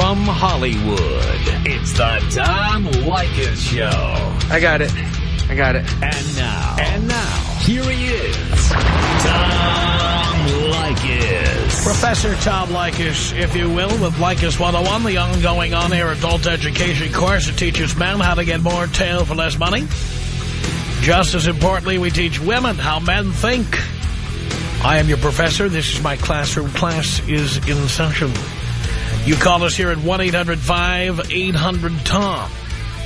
From Hollywood, it's the Tom Leykis Show. I got it. I got it. And now. And now. Here he is. Tom Leykis. Professor Tom Leykis, if you will, with Leykis 101, the ongoing on-air adult education course that teaches men how to get more tail for less money. Just as importantly, we teach women how men think. I am your professor. This is my classroom. Class is in session. You call us here at 1-800-5800-TOM.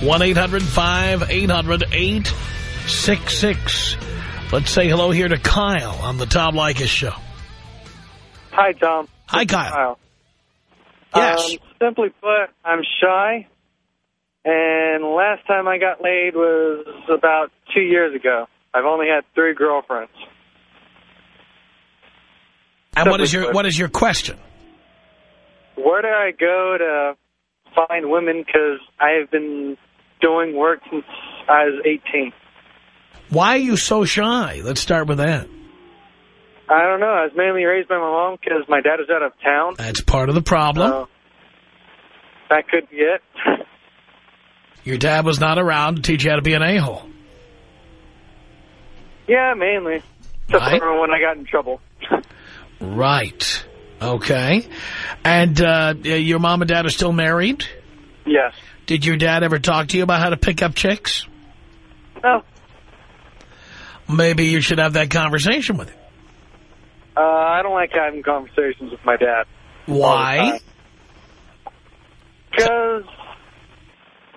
1-800-5800-866. Let's say hello here to Kyle on the Tom Leykis Show. Hi, Tom. Hi, Kyle. Kyle. Yes. Um, simply put, I'm shy, and last time I got laid was about two years ago. I've only had three girlfriends. and what is your what is your question? Where do I go to find women? Because I have been doing work since I was 18. Why are you so shy? Let's start with that. I don't know. I was mainly raised by my mom because my dad is out of town. That's part of the problem. That could be it. Your dad was not around to teach you how to be an a-hole. yeah, mainly. Except Right. when I got in trouble. Right. Okay. And uh, your mom and dad are still married? yes. Did your dad ever talk to you about how to pick up chicks? No. Maybe you should have that conversation with him. Uh, I don't like having conversations with my dad. Why? Because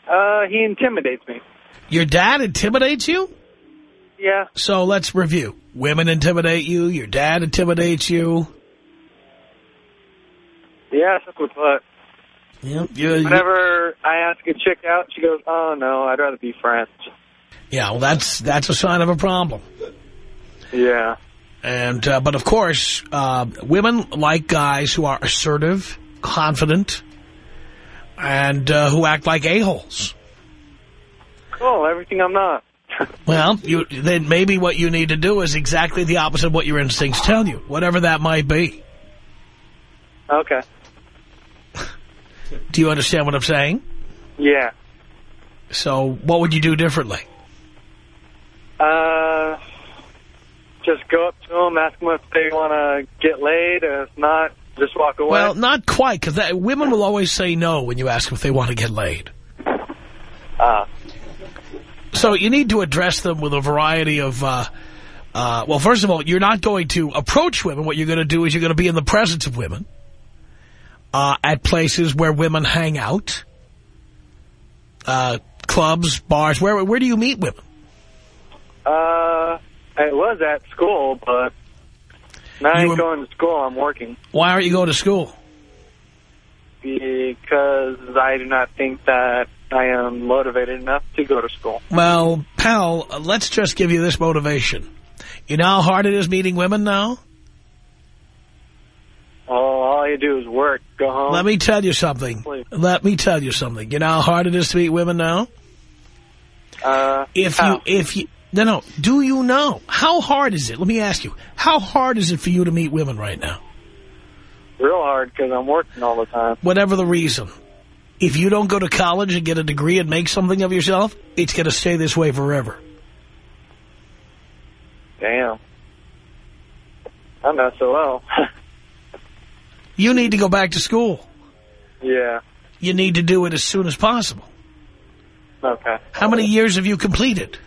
uh, he intimidates me. Your dad intimidates you? Yeah. So let's review. Women intimidate you. Your dad intimidates you. Yeah. You, you, you- Whenever I ask a chick out, she goes, oh, no, I'd rather be friends. yeah, well, that's that's a sign of a problem. Yeah. And uh, but of course, uh, women like guys who are assertive, confident, and uh, who act like a holes. Cool, everything I'm not. Well, you then maybe what you need to do is exactly the opposite of what your instincts tell you, whatever that might be. Okay. Do you understand what I'm saying? Yeah. So, what would you do differently? Uh, just go up to them, ask them if they want to get laid, and if not, just walk away. Well, not quite, because women will always say no when you ask them if they want to get laid. Ah. So you need to address them with a variety of, uh, uh, well, first of all, you're not going to approach women. What you're going to do is you're going to be in the presence of women uh, at places where women hang out, uh, clubs, bars. Where where do you meet women? Uh, I was at school, but now I ain't were- going to school. I'm working Why aren't you going to school? because I do not think that I am motivated enough to go to school. Well, pal, let's just give you this motivation. You know how hard it is meeting women now? All you do is work, go home. Let me tell you something. Please. Let me tell you something. You know how hard it is to meet women now? Uh, If how? you, if you, no, no, do you know? How hard is it? Let me ask you. How hard is it for you to meet women right now? real hard because I'm working all the time. Whatever the reason. If you don't go to college and get a degree and make something of yourself, it's going to stay this way forever. Damn. I'm not so well. You need to go back to school. yeah. You need to do it as soon as possible. Okay. How many years have you completed?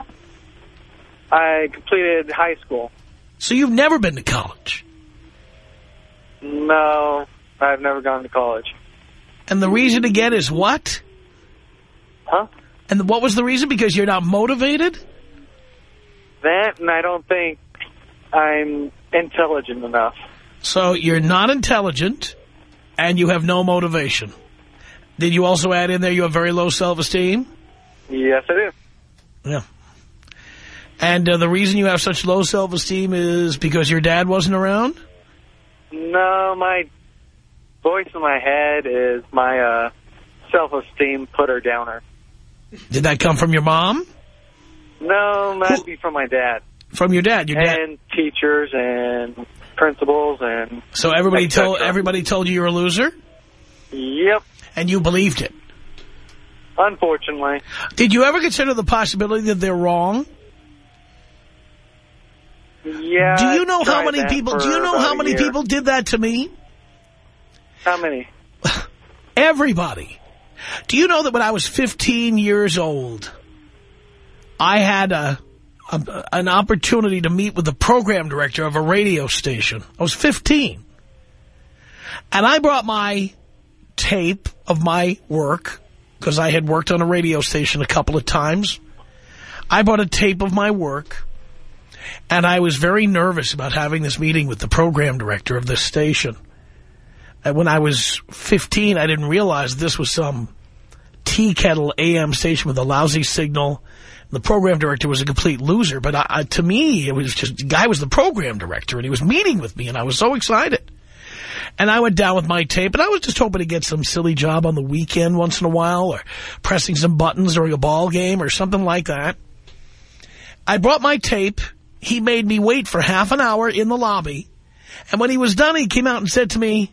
I completed high school. So you've never been to college. No, I've never gone to college. And the reason again is what? Huh? And what was the reason? Because you're not motivated? That, and I don't think I'm intelligent enough. So you're not intelligent, and you have no motivation. Did you also add in there you have very low self-esteem? Yes, I do. Yeah. And uh, the reason you have such low self-esteem is because your dad wasn't around? No, my voice in my head is my uh, self-esteem putter downer. Did that come from your mom? No, that'd be from my dad. From your dad? Your dad. And teachers and principals and... So everybody told everybody told you you're a loser? Yep. And you believed it. Unfortunately. Did you ever consider the possibility that they're wrong? Yeah. do you know how many people, do you know how many people did that to me? How many? Everybody. Do you know that when I was 15 years old, I had a, a an opportunity to meet with the program director of a radio station. I was 15. And I brought my tape of my work, because I had worked on a radio station a couple of times. I brought a tape of my work, and I was very nervous about having this meeting with the program director of this station. And when I was 15, I didn't realize this was some tea kettle AM station with a lousy signal. The program director was a complete loser, but I, I, to me, it was just, the guy was the program director, and he was meeting with me, and I was so excited. And I went down with my tape, and I was just hoping to get some silly job on the weekend once in a while, or pressing some buttons during a ball game, or something like that. I brought my tape. He made me wait for half an hour in the lobby. And when he was done, he came out and said to me,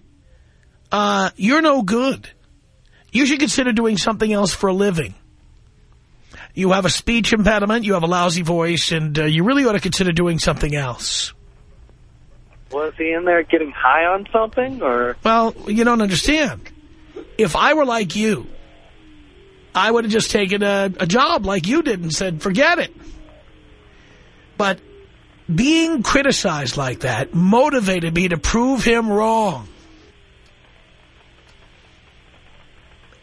uh, you're no good. You should consider doing something else for a living. You have a speech impediment, you have a lousy voice, and uh, you really ought to consider doing something else. Was he in there getting high on something, or? Well, you don't understand. If I were like you, I would have just taken a, a job like you did and said, forget it. But being criticized like that motivated me to prove him wrong.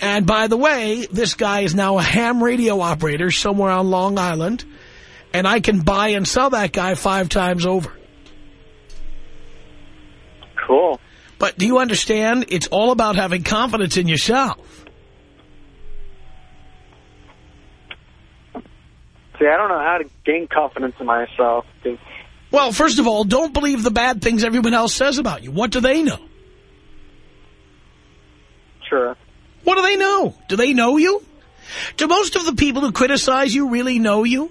And by the way, this guy is now a ham radio operator somewhere on Long Island, and I can buy and sell that guy five times over. Cool. But do you understand? It's all about having confidence in yourself. See, I don't know how to gain confidence in myself. Well, first of all, don't believe the bad things everyone else says about you. What do they know? Sure. What do they know? Do they know you? Do most of the people who criticize you really know you?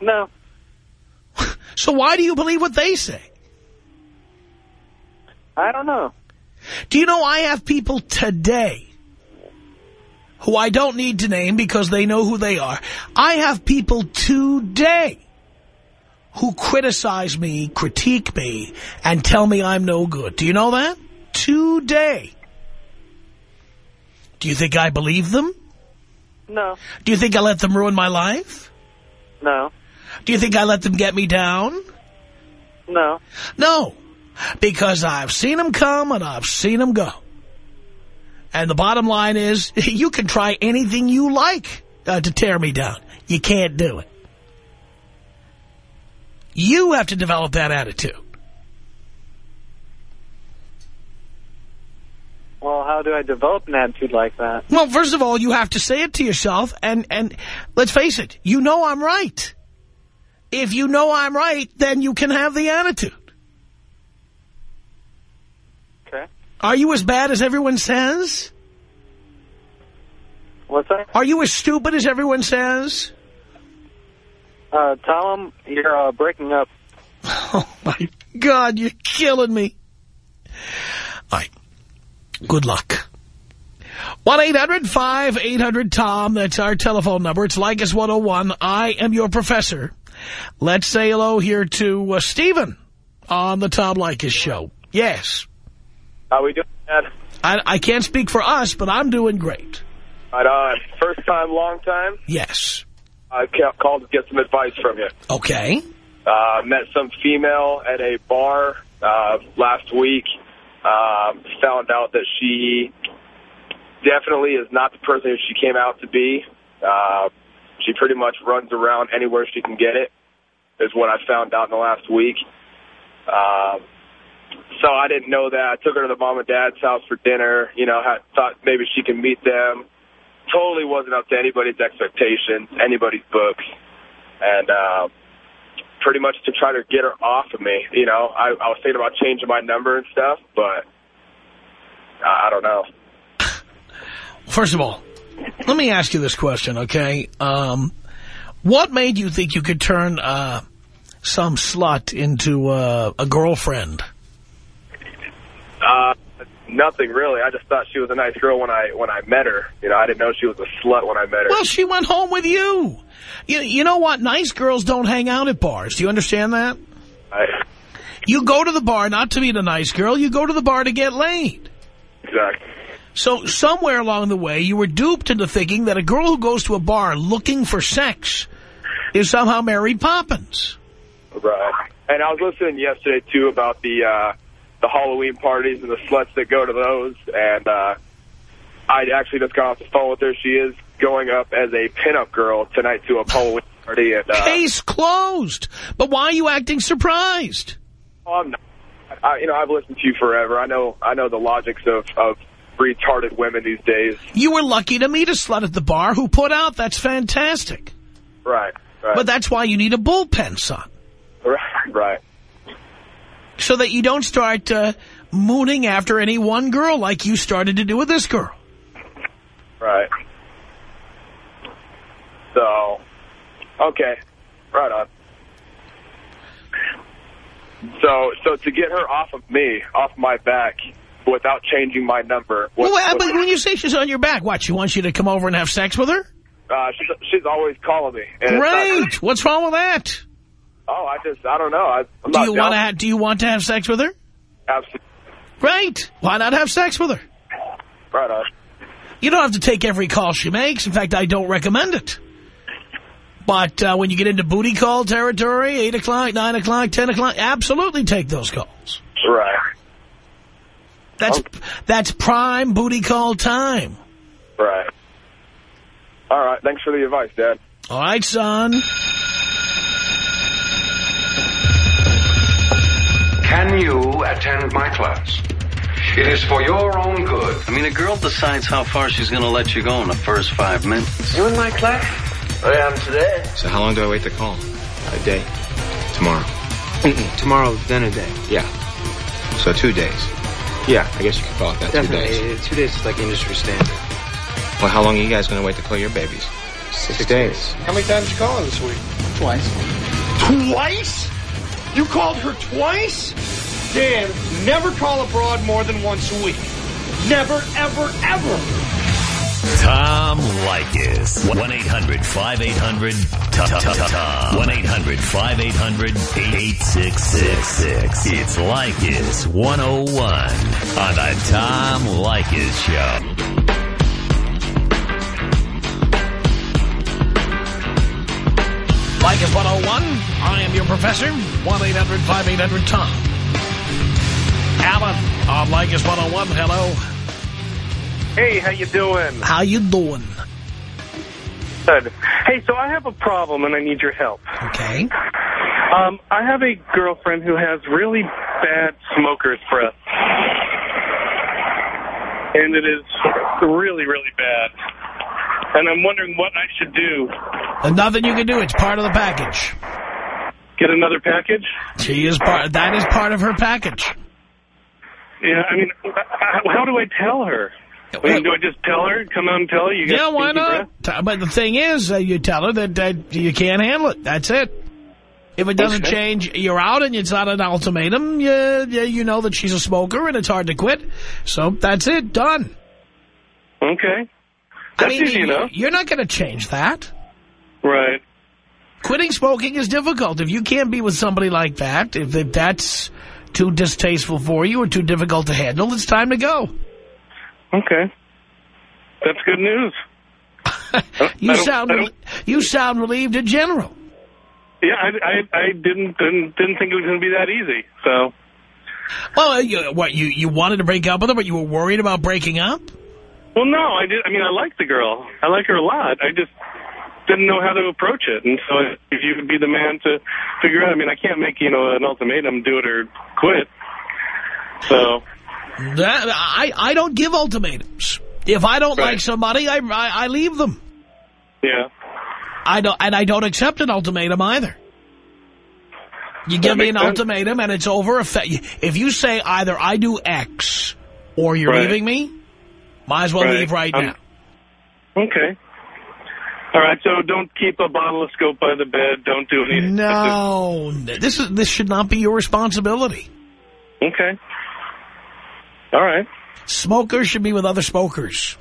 No. So why do you believe what they say? I don't know. Do you know I have people today who I don't need to name because they know who they are. I have people today who criticize me, critique me, and tell me I'm no good. Do you know that? Today. Do you think I believe them? No. Do you think I let them ruin my life? No. Do you think I let them get me down? No. No, because I've seen them come and I've seen them go. And the bottom line is, you can try anything you like uh, to tear me down. You can't do it. You have to develop that attitude. Well, how do I develop an attitude like that? Well, first of all, you have to say it to yourself, and, and let's face it, you know I'm right. If you know I'm right, then you can have the attitude. Okay. Are you as bad as everyone says? What's that? Are you as stupid as everyone says? Uh, him you're uh, breaking up. Oh, my God, you're killing me. All right. Good luck. 1-800-5800-TOM. That's our telephone number. It's Leykis 101. I am your professor. Let's say hello here to uh, Stephen on the Tom Leykis show. Yes. How we doing, Dad? I, I can't speak for us, but I'm doing great. Right on. First time, long time. Yes. I called to get some advice from you. Okay. Uh, met some female at a bar uh, last week. Uh, found out that she definitely is not the person she came out to be. Uh, she pretty much runs around anywhere she can get it, is what I found out in the last week. Uh, so I didn't know that. I took her to the mom and dad's house for dinner. You know, had, thought maybe she could meet them. Totally wasn't up to anybody's expectations, anybody's books. And uh, pretty much to try to get her off of me. You know, I, I was thinking about changing my number and stuff, but I, I don't know. First of all, let me ask you this question, okay? Um, what made you think you could turn uh, some slut into uh, a girlfriend? Uh, nothing really. I just thought she was a nice girl when I when I met her. You know, I didn't know she was a slut when I met her. Well, she went home with you. You, you know what? Nice girls don't hang out at bars. Do you understand that? I, You go to the bar not to meet a nice girl. You go to the bar to get laid. exactly. So somewhere along the way, you were duped into thinking that a girl who goes to a bar looking for sex is somehow Mary Poppins. Right. And I was listening yesterday too about the uh, the Halloween parties and the sluts that go to those. And uh, I actually just got off the phone with her. She is going up as a pinup girl tonight to a Halloween party. And uh, Case closed. But why are you acting surprised? oh, I'm not, I, you know, I've listened to you forever. I know I know the logics of of retarded women these days. You were lucky to meet a slut at the bar who put out. That's fantastic. Right. Right. But that's why you need a bullpen, son. right. Right. So that you don't start uh, mooning after any one girl like you started to do with this girl. Right. So, okay, right on. So, so to get her off of me, off my back, without changing my number. What, Well, but when you say she's on your back, what, she wants you to come over and have sex with her? uh, she's, she's always calling me. And it's not- Great. What's wrong with that? Oh, I just, I don't know. I, I'm Do you want to have, do you want to have sex with her? Absolutely. Great. Why not have sex with her? Right on. You don't have to take every call she makes. In fact, I don't recommend it. But uh, when you get into booty call territory, 8 o'clock, 9 o'clock, 10 o'clock, absolutely take those calls. Right. That's Okay. that's prime booty call time. Right. All right. Thanks for the advice, Dad. All right, son. Attend my class? It is for your own good. I mean, a girl decides how far she's going to let you go in the first five minutes. You in my class? I am today. So how long do I wait to call? A day. Tomorrow. Tomorrow, then a day. Yeah. So two days. Yeah, I guess you could call it that. Definitely. Two days. Uh, Two days is like industry standard. Well, how long are you guys going to wait to call your babies? Six, days. How many times you calling this week? Twice. Twice? You called her twice? Dan, never call abroad more than once a week. Never, ever, ever. Tom Leykis. 1-800-5800-TOM. 1-800-5800-8666. It's Leykis 101 on the Tom Leykis Show. Leykis 101. I am your professor. 1-800-5800-TOM. Alan on Leykis 101. Hello. Hey, how you doing? How you doing? Good. Hey, so I have a problem and I need your help. Okay. Um, I have a girlfriend who has really bad smoker's breath. And it is really, really bad. And I'm wondering what I should do. There's nothing you can do. It's part of the package. Get another package? She is part. That is part of her package. Yeah, I mean, how do I tell her? I mean, do I just tell her? Come out and tell her? You Yeah, why not? T- But the thing is, uh, you tell her that uh, you can't handle it. That's it. If it doesn't Okay. change, you're out and it's not an ultimatum. You, you, you know that she's a smoker and it's hard to quit. So that's it. Done. breath? Okay. I mean, easy you- enough. you're not going to change that. Right. Quitting smoking is difficult. If you can't be with somebody like that, if, if that's too distasteful for you or too difficult to handle, it's time to go. Okay. That's good news. You sound I you sound relieved in general. Yeah, I, I, I didn't, didn't didn't think it was going to be that easy. So, Well, uh, you, what you you wanted to break up with her, but you were worried about breaking up. well, no, I did. I mean, I like the girl. I like her a lot. I just didn't know how to approach it. And so, if you would be the man to figure out, I mean, I can't make you know an ultimatum, do it or quit. So, That, I I don't give ultimatums. If I don't Right. like somebody, I, I I leave them. yeah, I don't and I don't accept an ultimatum either. You give me an sense. ultimatum and it's over. If if you say either I do X or you're Right. leaving me, might as well Right. leave right I'm- now. okay. All right, so don't keep a bottle of scope by the bed. Don't do anything. No, this is this should not be your responsibility. Okay. All right. Smokers should be with other smokers.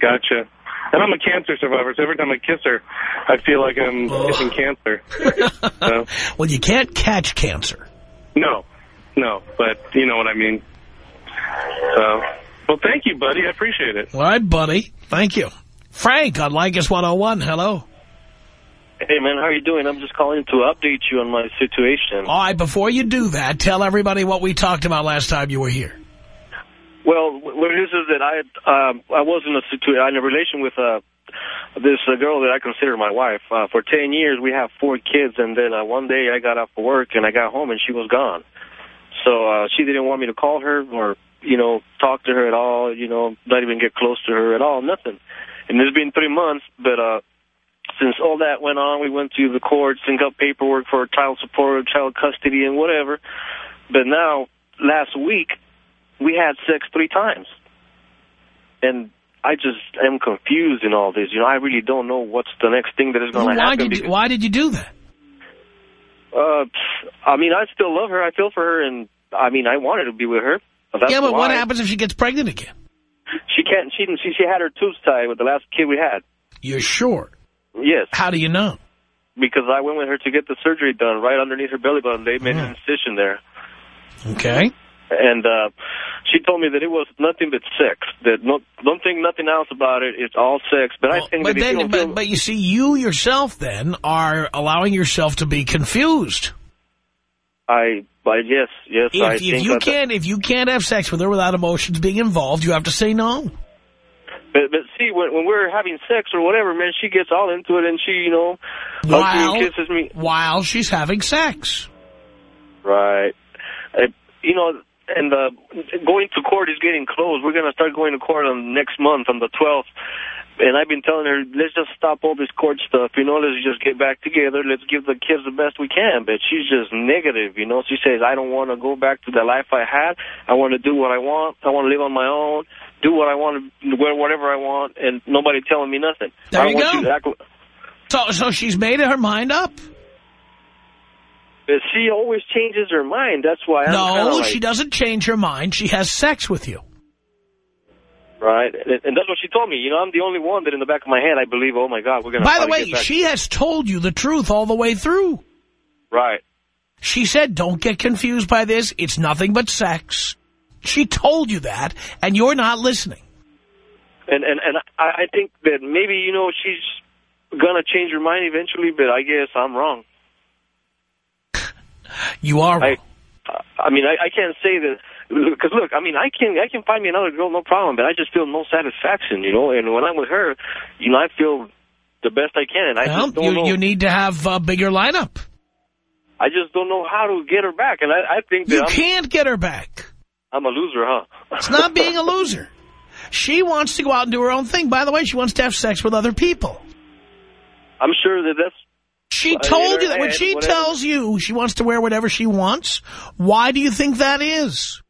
Gotcha. And I'm a cancer survivor, so every time I kiss her, I feel like I'm kissing cancer. so, Well, you can't catch cancer. no, no, but you know what I mean. So, well, thank you, buddy. I appreciate it. All right, buddy. Thank you. Frank on Leykis 101. Hello. Hey, man, how are you doing? I'm just calling to update you on my situation. All right, before you do that, tell everybody what we talked about last time you were here. Well, what it is is that I um, I was in a situation, in a relation with uh, this uh, girl that I consider my wife. Uh, for 10 years, we have four kids, and then uh, one day I got off of work and I got home and she was gone. So uh, she didn't want me to call her or, you know, talk to her at all, you know, not even get close to her at all, nothing. And it's been three months, but uh, since all that went on, we went to the courts and got paperwork for child support, child custody, and whatever. But now, last week, we had sex three times. And I just am confused in all this. You know, I really don't know what's the next thing that is going to happen. did you, why did you do that? Uh, I mean, I still love her. I feel for her, and I mean, I wanted to be with her. But yeah, but why. what happens if she gets pregnant again? She can't. She she she had her tubes tied with the last kid we had. You're sure? Yes, How do you know? because I went with her to get the surgery done right underneath her belly button. They made Hmm. an incision there, Okay. and uh, she told me that it was nothing but sex. That no, don't think nothing else about it. It's all sex. But I think But you then, feel- but, but you see, you yourself then are allowing yourself to be confused. I, I yes, yes, I If, if think you can't, if you can't have sex with her without emotions being involved, you have to say no. But, but see, when, when we're having sex or whatever, man, she gets all into it, and she, you know, me While and kisses me. while she's having sex. Right. Uh, you know, and uh, going to court is getting close. We're going to start going to court on next month on the 12th. And I've been telling her, let's just stop all this court stuff. You know, let's just get back together. Let's give the kids the best we can. But she's just negative, you know. She says, I don't want to go back to the life I had. I want to do what I want. I want to live on my own, do what I want, wear whatever I want, and nobody telling me nothing. There I you go. You act, So, so she's made her mind up. but she always changes her mind. That's why I'm No, like, she doesn't change her mind. She has sex with you. Right, and, and that's what she told me. You know, I'm the only one that in the back of my head I believe, oh, my God, we're going to By the way, she has told you the truth all the way through. Right. She said, don't get confused by this. It's nothing but sex. She told you that, and you're not listening. And, and, and I, I think that maybe, you know, she's going to change her mind eventually, but I guess I'm wrong. You are wrong. I, I mean, I, I can't say that, because look, I mean, I can, I can find me another girl, no problem, but I just feel no satisfaction, you know, and when I'm with her, you know, I feel the best I can, and I well, just don't you, know. you need to have a bigger lineup. I just don't know how to get her back, and I, I think that You I'm, can't get her back. I'm a loser, huh? It's not being a loser. She wants to go out and do her own thing. By the way, she wants to have sex with other people. I'm sure that that's She told you that when she whatever. tells you she wants to wear whatever she wants, why do you think that is?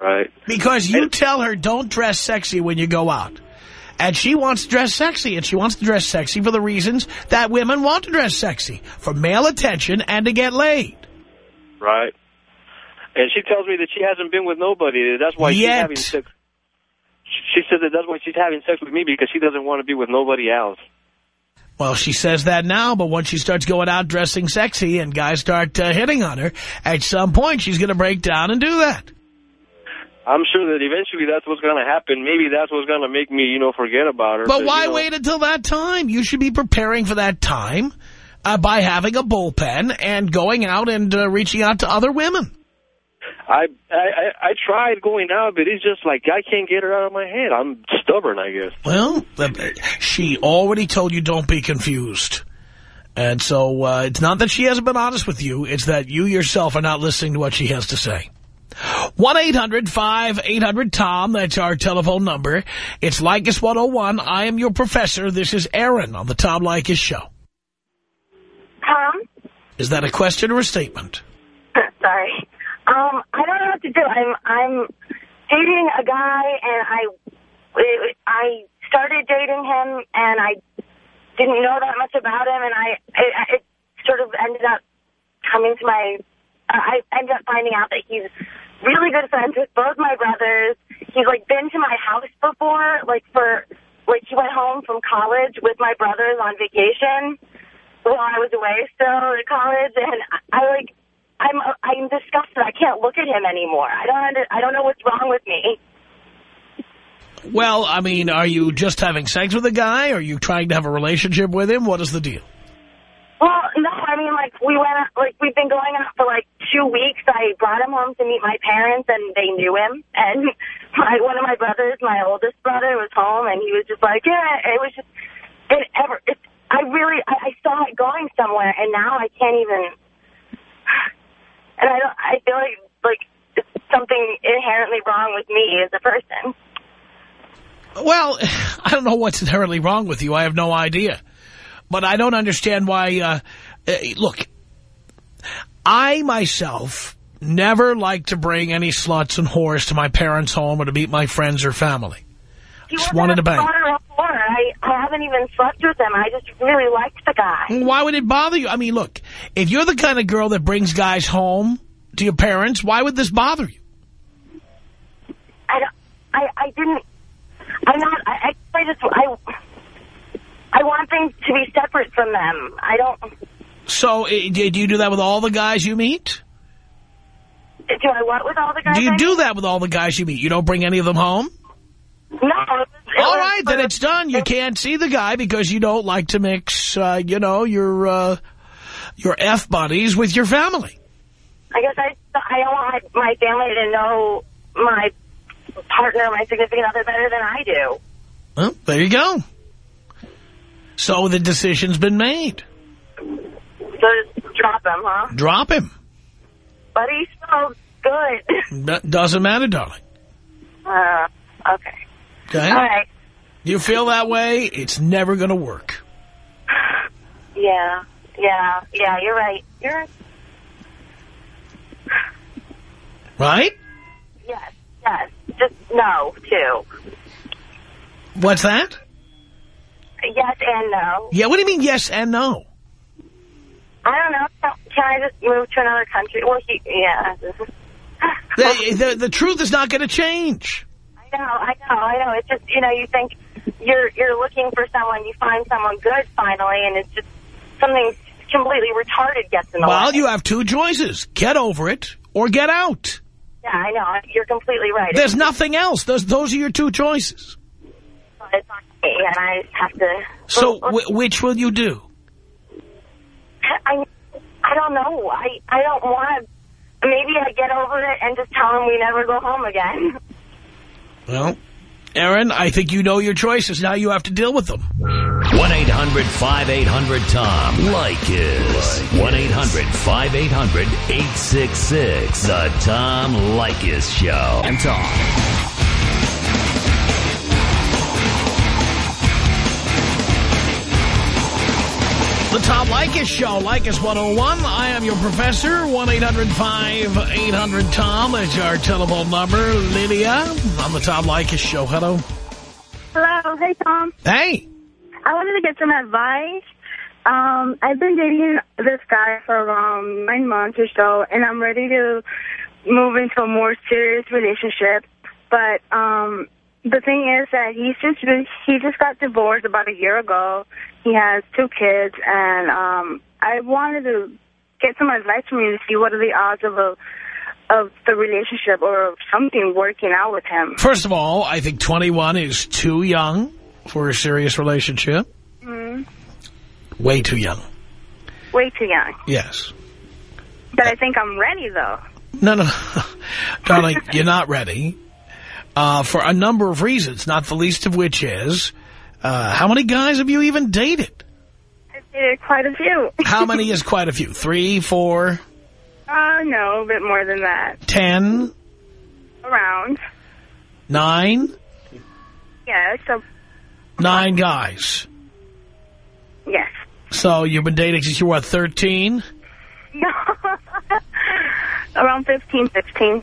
Right. Because you tell her don't dress sexy when you go out. And she wants to dress sexy, and she wants to dress sexy for the reasons that women want to dress sexy, for male attention and to get laid. Right. And she tells me that she hasn't been with nobody. That's why she's having sex. She says that that's why she's having sex with me because she doesn't want to be with nobody else. Well, she says that now, but once she starts going out dressing sexy and guys start uh, hitting on her, at some point she's going to break down and do that. I'm sure that eventually that's what's going to happen. Maybe that's what's going to make me, you know, forget about her. But why you know, wait until that time? You should be preparing for that time uh, by having a bullpen and going out and uh, reaching out to other women. I, I I tried going out, but it's just like I can't get her out of my head. I'm stubborn, I guess. Well, uh, she already told you don't be confused. And so uh, it's not that she hasn't been honest with you. It's that you yourself are not listening to what she has to say. 1-800-5800-TOM. That's our telephone number. It's Leykis 101. I am your professor. This is Aaron on the Tom Leykis Show. Tom? Is that a question or a statement? Sorry. Um, I don't know what to do. I'm I'm dating a guy, and I I started dating him, and I didn't know that much about him, and I it, it sort of ended up coming to my. I ended up finding out that he's really good friends with both my brothers. He's, like, been to my house before, like, for, like, he went home from college with my brothers on vacation while I was away still at college, and I, like, I'm, I'm disgusted. I can't look at him anymore. I don't under, I don't know what's wrong with me. Well, I mean, are you just having sex with a guy? Are you trying to have a relationship with him? What is the deal? Well, no, I mean, like, we went, like, we've been going out for, like, two weeks. I brought him home to meet my parents, and they knew him. And my one of my brothers, my oldest brother, was home, and he was just like, yeah, it was just, it ever, it, I really, I, I saw it going somewhere, and now I can't even, and I don't, I feel like, like, something inherently wrong with me as a person. Well, I don't know what's inherently wrong with you. I have no idea. But I don't understand why, uh, uh, look, I myself never like to bring any sluts and whores to my parents' home or to meet my friends or family. He Just wanted to bang. spotter or whore. I, I haven't even slept with him. I just really liked the guy. Why would it bother you? I mean, look, if you're the kind of girl that brings guys home to your parents, why would this bother you? I, don't- I, I didn't, I'm not, I, I, I just, I, I want things to be separate from them. I don't, So uh, do you do that with all the guys you meet? do I what with all the guys? Do you I do that with all the guys you meet? You don't bring any of them home? No. It was, it All right, then it's done. You can't see the guy because you don't like to mix, uh, you know, your uh, your F buddies with your family. I guess I, I don't want my family to know my partner, my significant other better than I do. Well, there you go. So the decision's been made. So just drop him, huh? Drop him. But he smells good. That doesn't matter, darling. Uh, okay. Okay? All right. You feel that way, it's never going to work. Yeah. Yeah. Yeah, you're right. You're right. Right? Yes. Yes. Just no, too. What's that? Yes and no. Yeah, what do you mean yes and no? I don't know. Can I just move to another country? Well, he, yeah. The, the, the truth is not going to change. I know, I know, I know. It's just, you know, you think you're you're looking for someone, you find someone good finally, and it's just something completely retarded gets in the Well, way. you have two choices. Get over it or get out. Yeah, I know. You're completely right. There's nothing else. Those, those are your two choices. It's me, and I have to... So wh which will you do? I, I don't know. I, I don't want to... Maybe I get over it and just tell him we never go home again. Well, Aaron, I think you know your choices. Now you have to deal with them. 1-800-5800-TOM. Leykis. 1-800-5800-866. The Tom Leykis Show. And Tom. The Tom Leykis Show, Leykis 101. I am your professor. 1-800-5800-TOM. That's our telephone number. Lydia on the Tom Leykis Show. Hello. Hello. Hey, Tom. Hey. I wanted to get some advice. Um, I've been dating this guy for around nine months or so, and I'm ready to move into a more serious relationship. But um, the thing is that he's just really, he just got divorced about a year ago. He has two kids, and um, I wanted to get some advice from you to see what are the odds of a of the relationship or of something working out with him. First of all, I think 21 is too young for a serious relationship. Mm, Way too young. way too young. Yes. But I think I'm ready, though. No, no, darling, you're not ready uh, for a number of reasons, not the least of which is, uh, how many guys have you even dated? I've dated quite a few. How many is quite a few? Three, four, Uh, no, a bit more than that. ten, Around. nine? Yeah, so, Nine guys. yes. So you've been dating since you were, what, 13? No. Around 15, 16.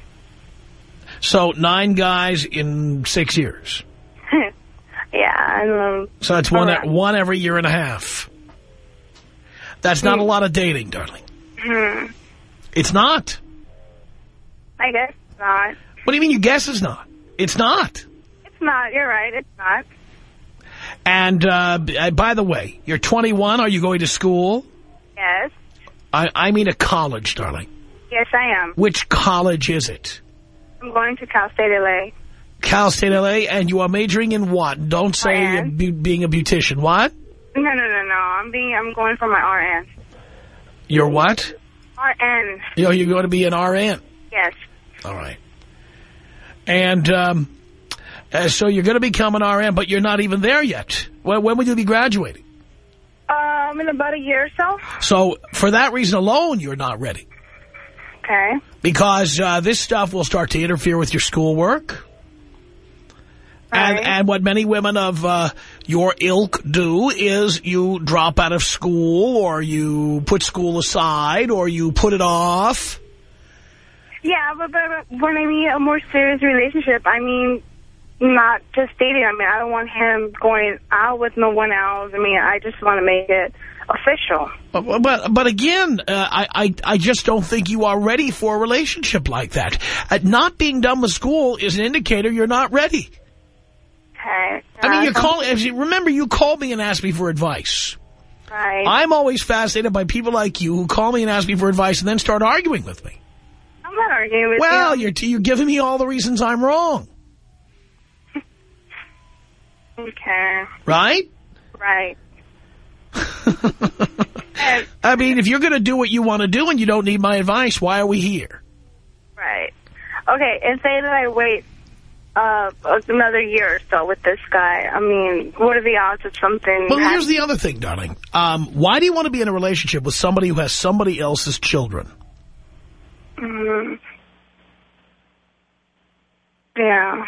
So nine guys in six years. yeah, um, So that's one, one every year and a half. That's not a lot of dating, darling. hmm, It's not. I guess. not. What do you mean you guess it's not? It's not. It's not. You're right. It's not. And uh, uh, by the way, you're 21. Are you going to school? Yes. I, I mean a college, darling. Yes, I am. Which college is it? I'm going to Cal State LA. Cal State LA, and you are majoring in what? Don't say be, being a beautician. What? No, no, no, no. I'm being. I'm going for my RN. You're what? RN. You know, you're going to be an RN. Yes. All right. And um, uh, so you're going to become an RN, but you're not even there yet. When, when will you be graduating? Um, in about a year or so. So for that reason alone, you're not ready. Okay. Because uh, this stuff will start to interfere with your schoolwork. And, and what many women of uh, your ilk do is you drop out of school or you put school aside or you put it off. Yeah, but, but but when I mean a more serious relationship, I mean not just dating. I mean, I don't want him going out with no one else. I mean, I just want to make it official. But but, again, uh, I, I I just don't think you are ready for a relationship like that. Uh, not being done with school is an indicator you're not ready. Okay. I mean, you're some- calling. you- Remember, you called me and asked me for advice. Right. I'm always fascinated by people like you who call me and ask me for advice and then start arguing with me. I'm not arguing with Well, you. you're you're giving me all the reasons I'm wrong, Okay. right? Right. I mean, if you're going to do what you want to do and you don't need my advice, why are we here? Right. Okay, and say that I wait uh, another year or so with this guy. I mean, what are the odds of something... Well, here's the other thing, darling. Um, why do you want to be in a relationship with somebody who has somebody else's children? Mm. Yeah.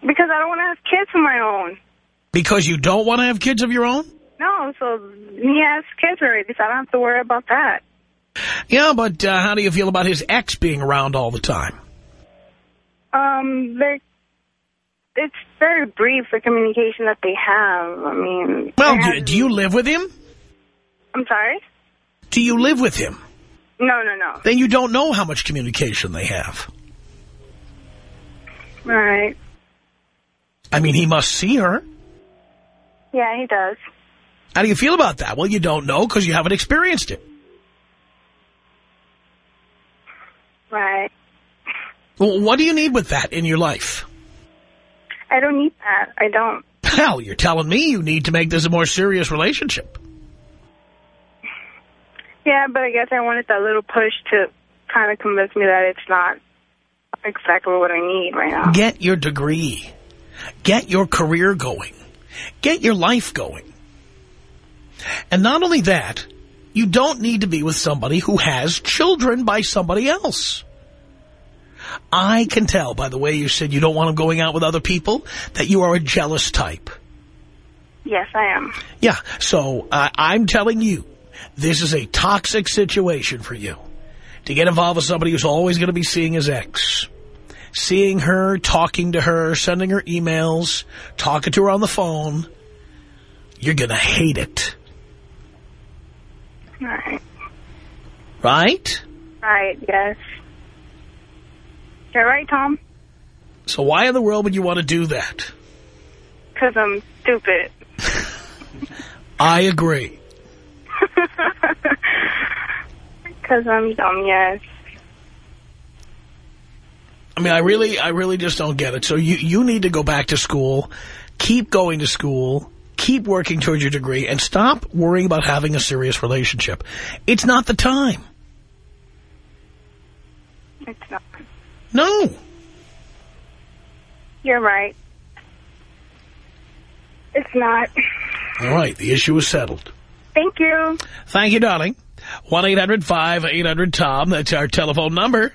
Because I don't want to have kids of my own. Because you don't want to have kids of your own? No, so he has kids already, so I don't have to worry about that. Yeah, but uh, how do you feel about his ex being around all the time? Um, they it's very brief, the communication that they have. I mean... Well, do, do you live with him? I'm sorry? Do you live with him? No, no, no. Then you don't know how much communication they have. All right. I mean, he must see her. Yeah, he does. How do you feel about that? Well, you don't know because you haven't experienced it. Right. Well, what do you need with that in your life? I don't need that. I don't. Hell, you're telling me you need to make this a more serious relationship. Yeah, but I guess I wanted that little push to kind of convince me that it's not exactly what I need right now. Get your degree. Get your career going. Get your life going. And not only that, you don't need to be with somebody who has children by somebody else. I can tell by the way you said you don't want him going out with other people that you are a jealous type. Yes, I am. Yeah, so uh, I'm telling you, this is a toxic situation for you. To get involved with somebody who's always going to be seeing his ex. Seeing her, talking to her, sending her emails, talking to her on the phone. You're going to hate it. Right. Right? Right, yes. You're right, Tom. So why in the world would you want to do that? Because I'm stupid. I agree. Because I'm dumb, yes. I mean, I really, I really just don't get it. So you, you need to go back to school, keep going to school, keep working towards your degree, and stop worrying about having a serious relationship. It's not the time. It's not. No. You're right. It's not. All right, the issue is settled. Thank you. Thank you, darling. 1-800-5800-TOM. That's our telephone number.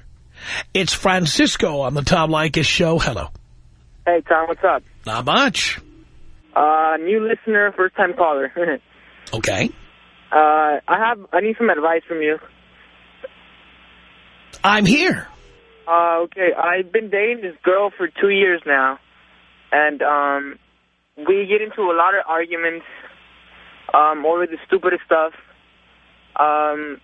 It's Francisco on the Tom Leykis Show. Hello. Hey, Tom, what's up? Not much. Uh, new listener, first time caller. Okay. uh, I have, I need some advice from you. I'm here. Uh, okay, I've been dating this girl for two years now, and, um, we get into a lot of arguments, um, over the stupidest stuff. Um,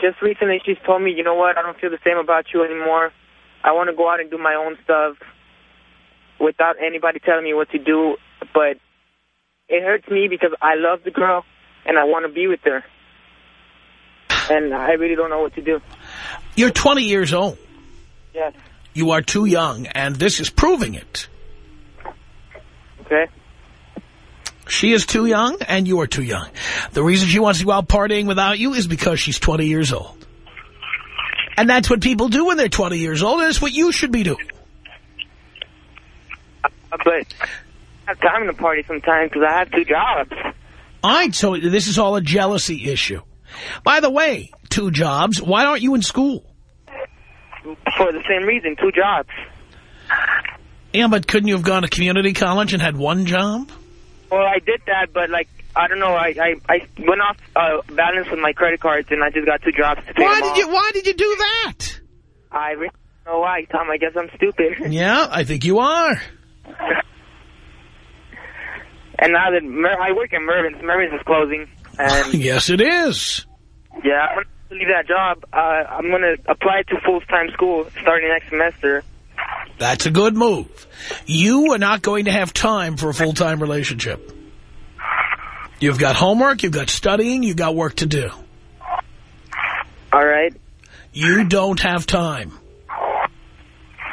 just recently she's told me, you know what, I don't feel the same about you anymore. I want to go out and do my own stuff without anybody telling me what to do. But it hurts me because I love the girl and I want to be with her. And I really don't know what to do. You're 20 years old. Yes. You are too young, and this is proving it. Okay. She is too young, and you are too young. The reason she wants to go out partying without you is because she's 20 years old. And that's what people do when they're 20 years old, and it's what you should be doing. But I have time to party sometimes because I have two jobs. All right, so this is all a jealousy issue. By the way, two jobs. Why aren't you in school? For the same reason, two jobs. Yeah, but couldn't you have gone to community college and had one job? Well, I did that, but, like, I don't know. I, I, I went off uh, balance with my credit cards, and I just got two jobs to pay Why did off. you Why did you do that? I really don't know why, Tom. I guess I'm stupid. Yeah, I think you are. and now that Mer I work in Mervyn's, Mervyn's is closing, and yes, it is. yeah, I'm going to leave that job. Uh, I'm going to apply to full-time school starting next semester. That's a good move. You are not going to have time for a full-time relationship. You've got homework, you've got studying, you've got work to do. All right. You don't have time.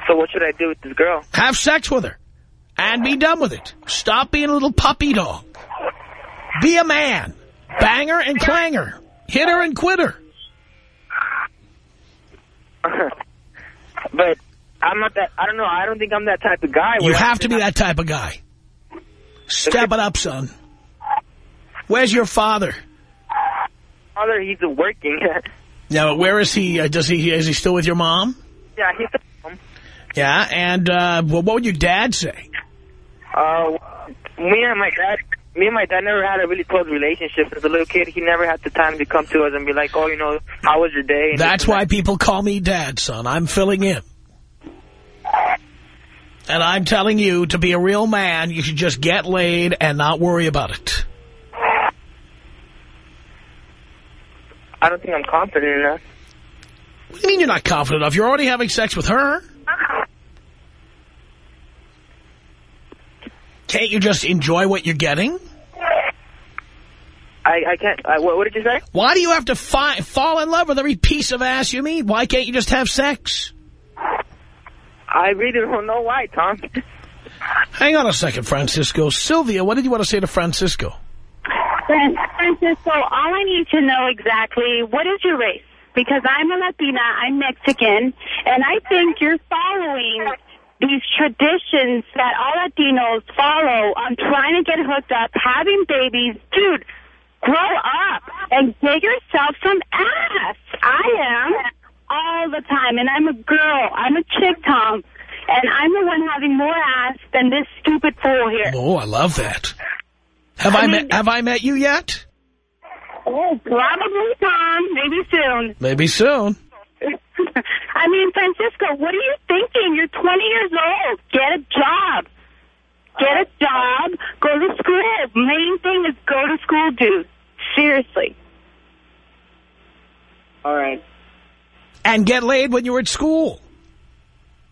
So what should I do with this girl? Have sex with her. And be done with it. Stop being a little puppy dog. Be a man. Bang her and clang her. Hit her and quit her. but I'm not that, I don't know, I don't think I'm that type of guy. You have to be that type of guy. Step it up, son. Where's your father? Father, he's working. Now, where is he? Uh, does he? Is he still with your mom? yeah, he's at home. Yeah, and uh, well, what would your dad say? Uh, me and my dad, me and my dad never had a really close relationship. As a little kid, he never had the time to come to us and be like, oh, you know, how was your day? And That's why people call me dad, son. I'm filling in. And I'm telling you, to be a real man, you should just get laid and not worry about it. I don't think I'm confident enough. What do you mean you're not confident enough? You're already having sex with her. Can't you just enjoy what you're getting? I, I can't. I, what, what did you say? Why do you have to fall in love with every piece of ass you meet? Why can't you just have sex? I really don't know why, Tom. Hang on a second, Francisco. Sylvia, what did you want to say to Francisco? Francisco, all I need to know exactly, what is your race? Because I'm a Latina, I'm Mexican, and I think you're following these traditions that all Latinos follow on trying to get hooked up, having babies. Dude, grow up and get yourself some ass. I am all the time, and I'm a girl. I'm a chick, Tom, and I'm the one having more ass than this stupid fool here. Oh, I love that. Have I, met Have I met you yet? Oh, probably, Tom. Maybe soon. Maybe soon. I mean, Francisco, what are you thinking? You're 20 years old. Get a job. Get a job. Go to school. Main thing is go to school, dude. Seriously. All right. And get laid when you were at school.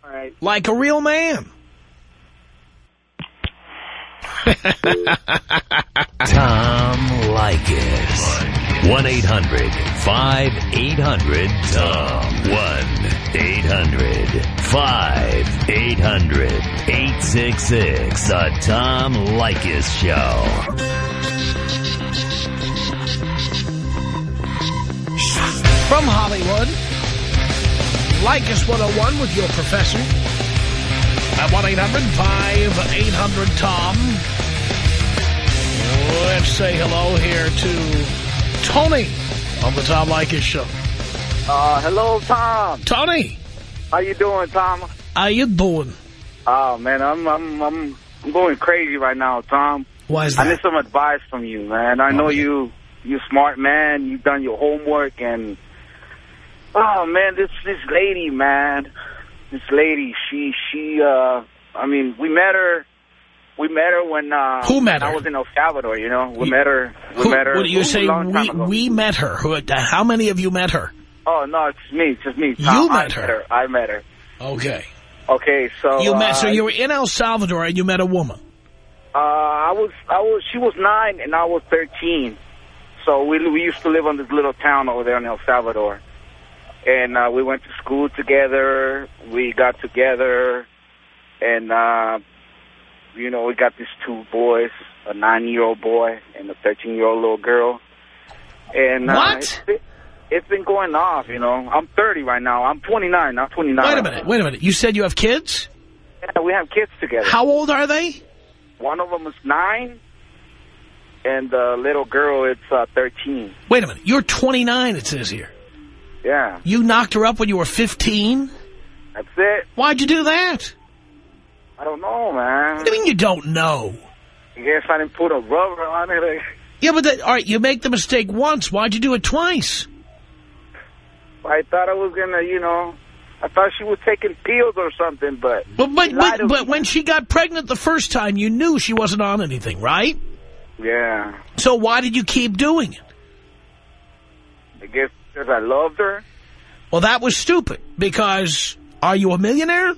All right. Like a real man. Tom Leykis. 1-800-5800-TOM. 1-800-5800-866. The Tom Leykis Show. From Hollywood, Leykis 101 with your professor at 1-800-5800-TOM. Let's say hello here to Tony on the Tom Leykis Show. Uh, hello, Tom. Tony. How you doing, Tom? How you doing? Oh man, I'm I'm I'm I'm going crazy right now, Tom. Why is that? I need some advice from you, man. I know you you smart man. You've done your homework, and oh man, this this lady, man, this lady, she she uh, I mean, we met her. We met her when uh, Who met her? I was in El Salvador. You know, we met her. We Who- met her. what do you say? a long time We, we met her. Who, how many of you met her? Oh, no, it's me. It's just me. You Tom. I met her. Met her. I met her. Okay. Okay, so... You met, so uh, you were in El Salvador and you met a woman. Uh, I was, I was, she was nine and I was 13. So we, we used to live on this little town over there in El Salvador. And, uh, we went to school together. We got together and, uh, you know, we got these two boys, a nine-year-old boy and a 13-year-old little girl. And, uh, What? It's been, it's been going off, you know. I'm 30 right now. I'm 29. I'm 29. Wait a minute. Wait a minute. You said you have kids? Yeah, we have kids together. How old are they? One of them is nine, and the little girl is uh, 13. Wait a minute. You're 29, it says here. Yeah, You knocked her up when you were 15? that's it. Why'd you do that? I don't know, man. What do you mean you don't know? I guess I didn't put a rubber on it. Yeah, but that, all right, you make the mistake once. Why'd you do it twice? I thought I was gonna, you know, I thought she was taking pills or something, but But, but, but, but when she got pregnant the first time, you knew she wasn't on anything, right? yeah, So why did you keep doing it? I guess because I loved her. Well, that was stupid because are you a millionaire?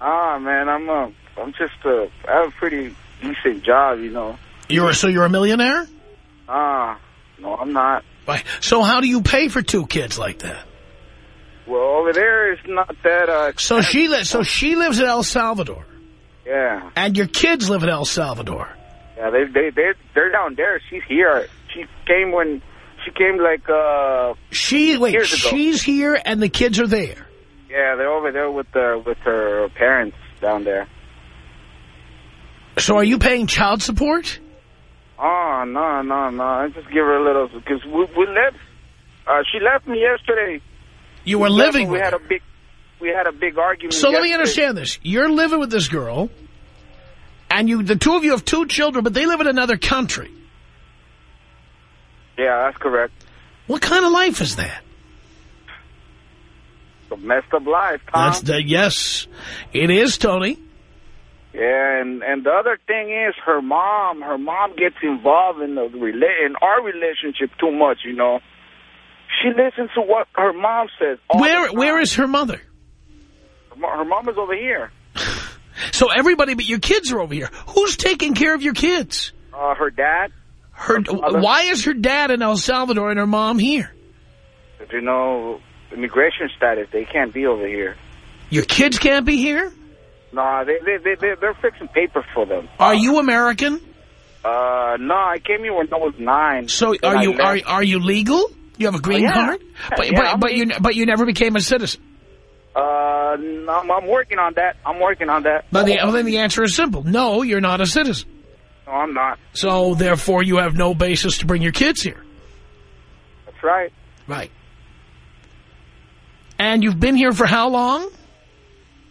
Ah, man, I'm uh, I'm just a, I have a pretty decent job, you know. You're so you're a millionaire? Ah, no, I'm not. Right. So how do you pay for two kids like that? Well, over there it's not that. Uh, So she li so she lives in El Salvador, yeah, and your kids live in El Salvador. yeah, they they they they're down there. She's here. She came when she came like uh She wait, Years ago. she's here and the kids are there. yeah they're over there with the with her parents down there. So are you paying child support? Oh no no no! I just give her a little because we we left. Uh, she left me yesterday. You were We living We with had her. a big we had a big argument. So let me understand this. You're living with this girl, and you the two of you have two children, but they live in another country. Yeah, that's correct. What kind of life is that? It's a messed up life, Tom. That's the yes, it is, Tony. Yeah, and and the other thing is her mom. Her mom gets involved in the in our relationship too much. You know, she listens to what her mom says. Where where is her mother? her, her mom is over here? So everybody but your kids are over here. Who's taking care of your kids? Uh, her dad. Her. Why is her dad in El Salvador and her mom here? You know, immigration status. They can't be over here. Your kids can't be here. No, they they they they- they're fixing paper for them. Are you American? Uh, no, I came here when I was nine. So are you are are you legal? You have a green Oh, yeah. card, but Yeah, but, but you but you never became a citizen. Uh, no, I'm, I'm working on that. I'm working on that. But the, well, then the answer is simple: No, you're not a citizen. No, I'm not. So therefore, you have no basis to bring your kids here. That's right. Right. And you've been here for how long?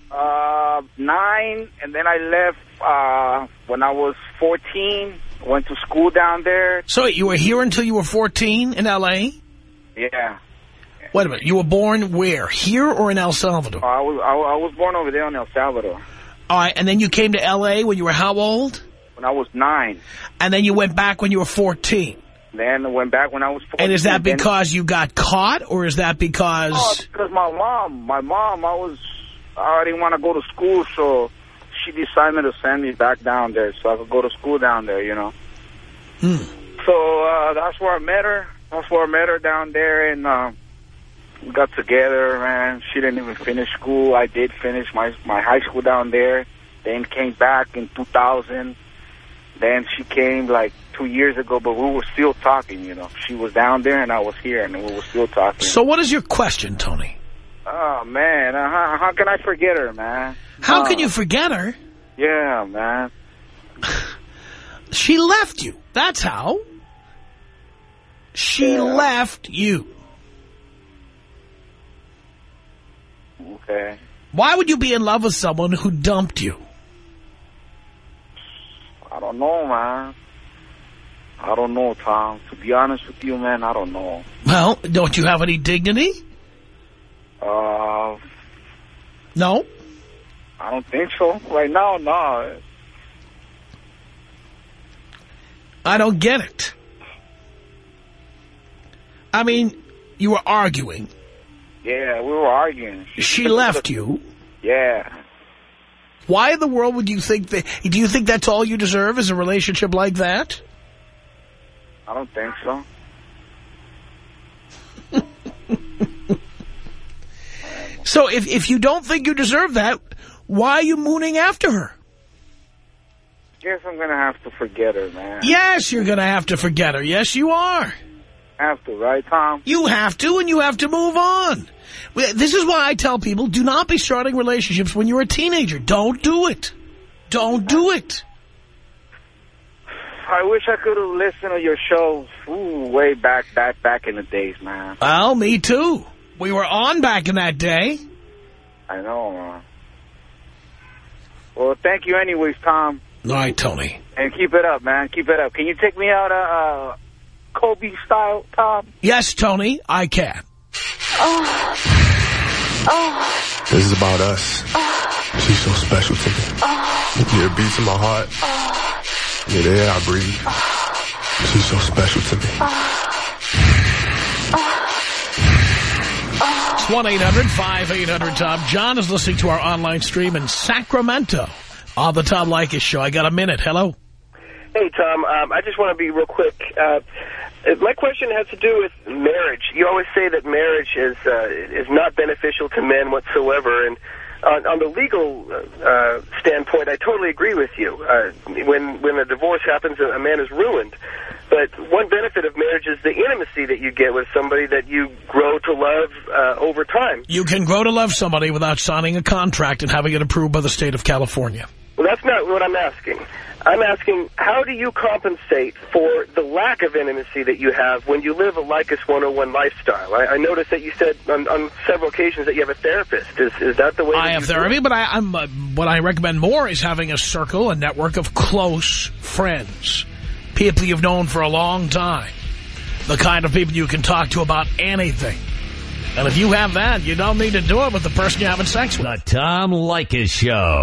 Uh, nine, and then I left uh, when I was 14. Went to school down there. So you were here until you were 14 in L.A.? Yeah. Wait a minute. You were born where? Here or in El Salvador? I was I, I was born over there in El Salvador All right. And then you came to L.A. when you were how old? When I was nine. And then you went back when you were 14. Then I went back when I was 14. And is that because you got caught or is that Oh, because... it's because my mom, my mom, I was, I didn't want to go to school, so she decided to send me back down there so I could go to school down there, you know. Hmm. So uh, that's where I met her. That's where I met her down there, and uh, we got together. and she didn't even finish school. I did finish my my high school down there. Then came back in 2000. Then she came like two years ago, but we were still talking. You know, she was down there and I was here, and we were still talking. So what is your question, Tony? Oh man, uh, how, how can I forget her, man? How Oh, can you forget her? Yeah, man. She left you. That's how. She Yeah. left you. Okay. Why would you be in love with someone who dumped you? I don't know, man. I don't know, Tom. To be honest with you, man, I don't know. Well, don't you have any dignity? Uh, No? I don't think so. Right now, no. I don't get it. I mean, you were arguing, Yeah, we were arguing. She left you. Yeah. Why in the world would you think that... Do you think that's all you deserve is a relationship like that? I don't think so. So if, if you don't think you deserve that, why are you mooning after her? Guess I'm gonna have to forget her, man. Yes, you're going to have to forget her. Yes, you are. Have to, right, Tom? You have to, and you have to move on. This is why I tell people, do not be starting relationships when you're a teenager. Don't do it. Don't do it. I wish I could have listened to your show ooh, way back, back, back in the days, man. Well, me too. We were on back in that day. I know, man. Well, thank you anyways, Tom. All right, Tony. And keep it up, man. Keep it up. Can you take me out uh, uh Kobe style, Tom? Yes, Tony, I can. Oh. Oh. This is about us. Oh. She's so special to me. Oh. Yeah, it beats in my heart. Oh. Yeah, the air I breathe. Oh. She's so special to me. It's 1-800-5800-TOM. John is listening to our online stream in Sacramento on the Tom Leykis Show. I got a minute. Hello. Hey, Tom. Um, I just want to be real quick. Uh, my question has to do with marriage. You always say that marriage is uh, is not beneficial to men whatsoever, and on, on the legal uh, standpoint, I totally agree with you. Uh, when when a divorce happens, a man is ruined. But one benefit of marriage is the intimacy that you get with somebody that you grow to love uh, over time. You can grow to love somebody without signing a contract and having it approved by the state of California. Well, that's not what I'm asking. I'm asking, how do you compensate for the lack of intimacy that you have when you live a Leykis 101 lifestyle? I, I noticed that you said on, on, several occasions that you have a therapist. Is, is that the way I have therapy, but I, am uh, what I recommend more is having a circle, a network of close friends, people you've known for a long time, the kind of people you can talk to about anything. And if you have that, you don't need to do it with the person you're having sex with. The Tom Leykis Show.